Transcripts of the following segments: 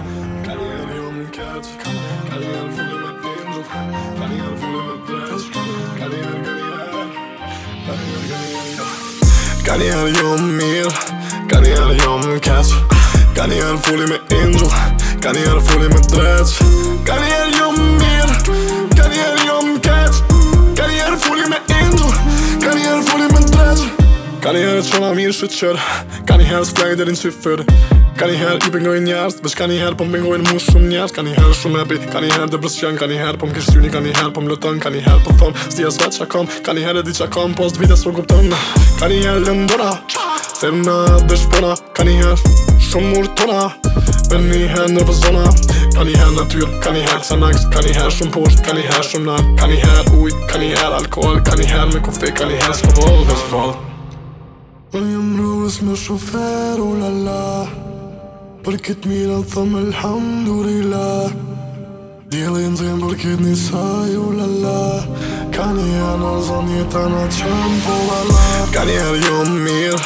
Karriere i omlikhet. Karriere full med blind. Karriere full med press. Karriere, karriere. Karriere, karriere. Karriere jag mer. Karriere jag catch. Karriere full med angel. Karriere full med dreads. Karriere jag mer. Karriere jag catch. Karriere full med angel. Karriere full med Ka një herë qona mirë shëqër Ka një herë s'flaj dhe rinë qifër Ka një herë i pëngojnë njerës Vesh ka një herë po mëngojnë mu shumë njerës Ka një herë shumë epi Ka një herë dhe brësqen Ka një herë po më kishë tyni Ka një herë po më lëtën Ka një herë po thëmë Sdi e zve që kom Ka një herë e di që kom Po s'dvite s'po guptën Ka një herë lëndona Thirë në dhe shpona Ka një herë shumë urtona Ben një herë nërë vëzona Ka një herë natyr, ka një herë sanax alkohol Ka një herë me kofi, ka një herë s'kovol Vesh Po jë mruës me shofer, oh la la Për këtë mirë në thëmë elhamdurila Djeli në zemë për këtë një saj, oh la la Ka një anë o zonë një të në qëmë, po la la Ka një herë jo më mirë,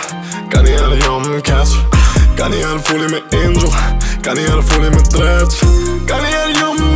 ka një herë jo më Ka një herë fulli me indru, ka një herë fulli me dreqë Ka një herë jo më mirë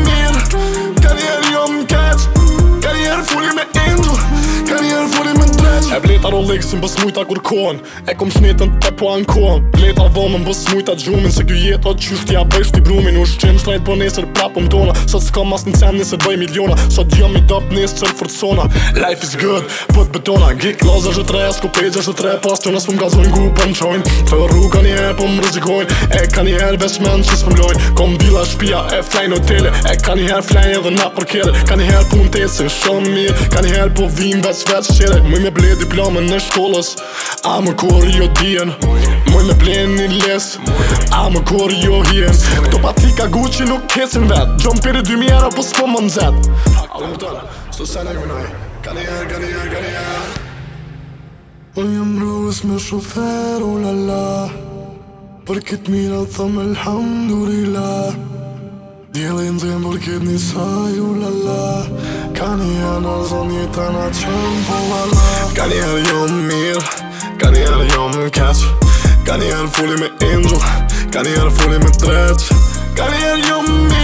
Rolexin bës mujta kur kohen E kom shnetën të po anë kohen Leta vëmën bës mujta gjumin Se kjo jetë o ja a bësht i brumin U shqen shtrajt për po nesër prapëm tona Sot s'ka mas në cenë bëj miliona Sot jam i dop nesë forcona Life is good, pët betona Gik lozë është rejës, ku pejës është tre Pas të nësë pëm gazojnë gu për njëherë po më rizikojnë E ka njëherë ves menë që s'pëmlojnë Kom bila shpia e flajnë hotele E ka herë flajnë edhe na përkele Ka njëherë pun të esë shumë mirë Ka herë po vinë ves ves qere Muj me ble diplomen në shkollës A më kur jo dijen Muj me ble një les A më kur jo hien Këto pati ka guqi nuk kesin vetë Gjom për i 2000 euro po s'po më nëzet A më tër, s'to sena ju naj Ka njëherë, ka njëherë, ka njëherë Oh, po I'm Bruce, my chauffeur, oh la la Për këtë mirë atë thëmë elhamdurila Djele në zemë për këtë një saj u lala Ka një janë o zonë një të në qënë po vala Ka janë jo mirë Ka janë jo më kaqë janë fulli me injur Ka një janë fulli me treqë Ka një janë jo mirë